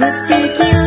Let's take you